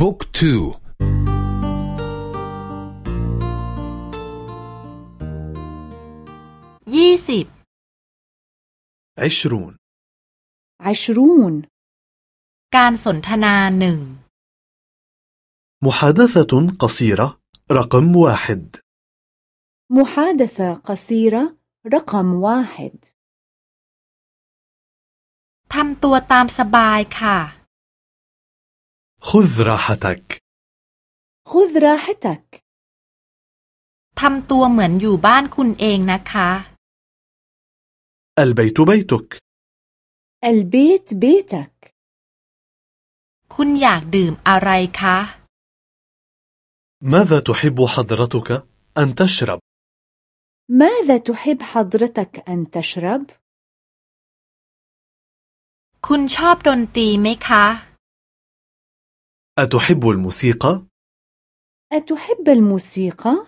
บุ๊กทูยี่สิบ عشرون عشرون การสนทนาหนึ่ง محادثة قصيرة رقم واحد محادثة قصيرة رقم واحد ทำตัวตามสบายค่ะ خذ راحتك خذ راحتك ทำตัวเหมือนอยู่บ้านคุณเองนะคะ البيت بيتك البيت بيتك คุณอยากดื่มอะไรคะ ماذا تحب حضرتك أن تشرب؟ ماذا تحب حضرتك أن تشرب؟ คุณชอบดนตรีไหมคะ أتحب الموسيقى؟ أتحب الموسيقى؟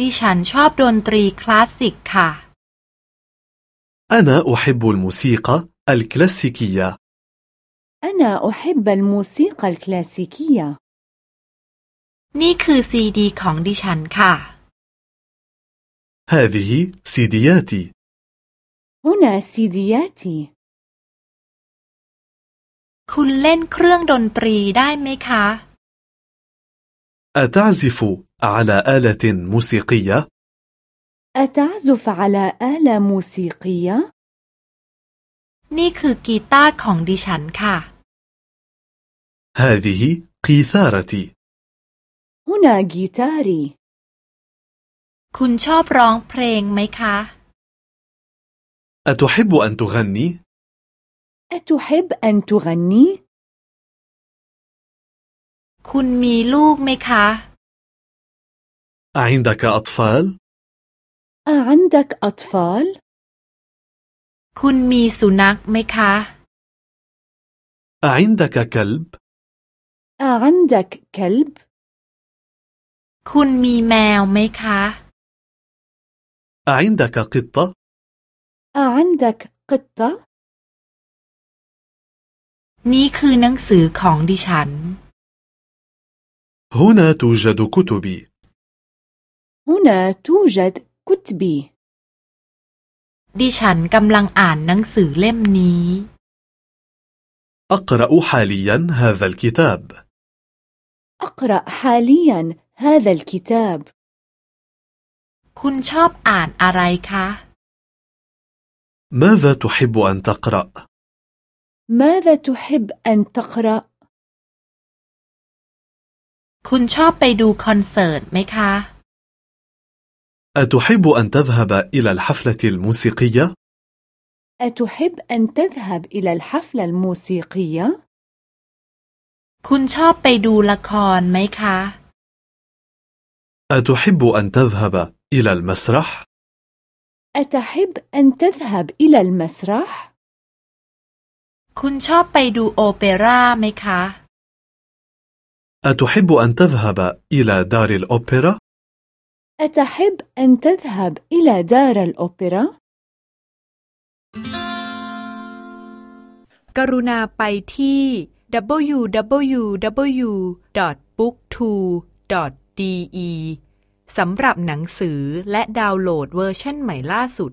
ดิฉันชอบดนตรีคลาสสิกค่ะ أنا أحب الموسيقى الكلاسيكية أنا أحب الموسيقى الكلاسيكية นี่คือซีดีของดิฉันค่ะ هذه سيدياتي هنا سيدياتي คุณเล่นเครื่องดนตรีได้ไหมคะ أتعزف على آلة موسيقية؟ أتعزف على آلة موسيقية؟ นี่คือกีตาร์ของดิฉันค่ะ هذه قيثارتي هنا جيتاري คุณชอบร้องเพลงไหมคะ أتحب أن تغني؟ أتحب أن تغني؟ คุณมีลูกไหมคะ أعندك أطفال؟ أعندك أطفال؟ คุณมีสุนัขไหมคะ أعندك كلب؟ أعندك كلب؟ คุณมีแมวไหมคะ أعندك قطة؟ أعندك قطة؟ นี่คือหนังสือของดิฉัน هنا توجد كتبي هنا توجد كتبي ดิฉันกำลังอ่านหนังสือเล่มนี้ أقرأ حاليا هذا الكتاب أقرأ حاليا هذا الكتاب คุณชอบอ่านอะไรคะ ماذا تحب أن تقرأ؟ ماذا تحب أن تقرأ؟ คุณชอบไปดูคอนเสิร์ตไหมคะ أتحب أن تذهب إلى الحفلة الموسيقية؟ أتحب أن تذهب إلى الحفلة الموسيقية؟ คุณชอบไปดูละครไหมคะ أتحب أن تذهب إلى المسرح؟ أتحب أن تذهب إلى المسرح؟ คุณชอบไปดูโอเปร่าไหมคะ أتحب أن تذهب إلى دار الأوبرا؟ أتحب أن تذهب إلى دار الأوبرا؟ กรุณาไปที่ www.booktwo.de สำหรับหนังสือและดาวน์โหลดเวอร์ชันใหม่ล่าสุด